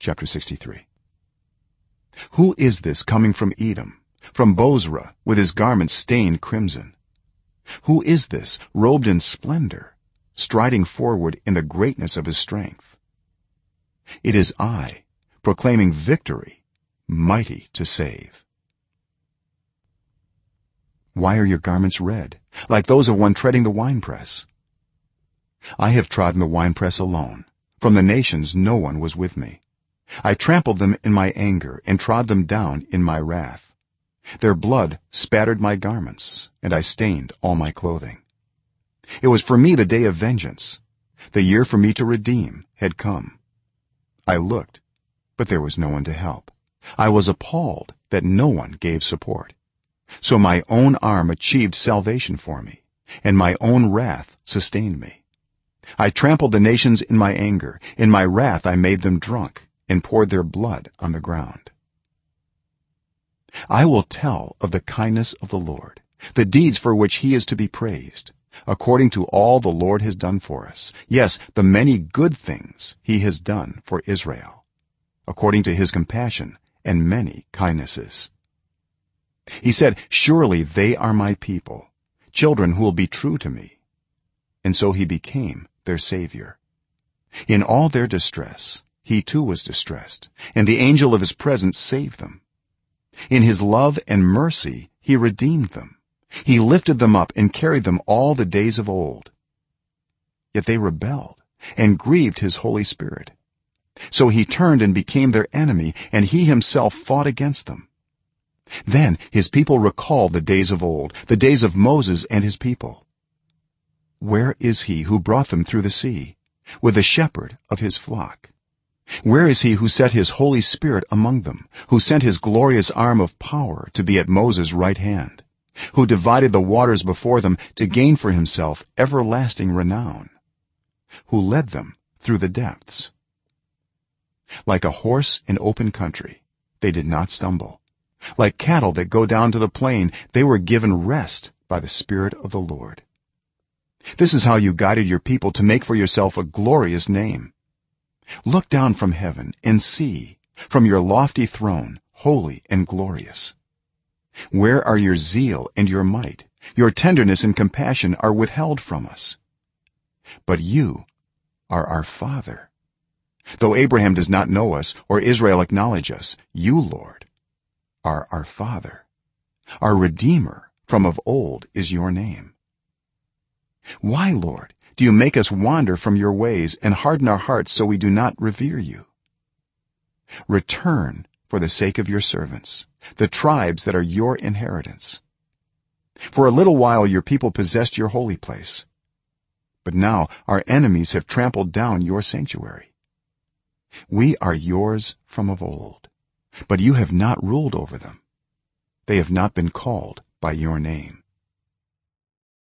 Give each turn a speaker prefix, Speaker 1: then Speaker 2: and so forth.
Speaker 1: chapter 63 who is this coming from edom from bozrah with his garments stained crimson? Who is this robed in splendor striding forward in the greatness of his strength? It is i proclaiming victory mighty to save. Why are your garments red like those of one treading the winepress? I have trodden the winepress alone. From the nations no one was with me i trampled them in my anger and trod them down in my wrath. Their blood spattered my garments and i stained all my clothing. It was for me the day of vengeance. The year for me to redeem had come. I looked but there was no one to help. I was appalled that no one gave support. So my own arm achieved salvation for me and my own wrath sustained me. I trampled the nations in my anger. In my wrath i made them drunk and poured their blood on the ground. I will tell of the kindness of the lord the deeds for which he is to be praised according to all the lord has done for us. Yes the many good things he has done for israel according to his compassion and many kindnesses. He said surely they are my people children who will be true to me. And so he became their savior. In all their distress he too was distressed and the angel of his presence saved them. In his love and mercy he redeemed them. He lifted them up and carried them all the days of old. Yet they rebelled and grieved his holy spirit. So he turned and became their enemy and he himself fought against them. Then his people recalled the days of old the days of moses and his people. Where is he who brought them through the sea with the shepherd of his flock where is he who set his holy spirit among them who sent his glorious arm of power to be at moses right hand who divided the waters before them to gain for himself everlasting renown who led them through the depths? Like a horse in open country they did not stumble. Like cattle that go down to the plain they were given rest by the spirit of the lord. This is how you guided your people to make for yourself a glorious name look down from heaven and see from your lofty throne holy and glorious. Where are your zeal and your might? Your tenderness and compassion are withheld from us. But you are our father. Though abraham does not know us or israel acknowledge us you lord are our father. Our redeemer from of old is your name. Why lord do you make us wander from your ways and harden our hearts so we do not revere you? Return for the sake of your servants the tribes that are your inheritance. For a little while your people possessed your holy place but now our enemies have trampled down your sanctuary. We are yours from of old but you have not ruled over them. They have not been called by your name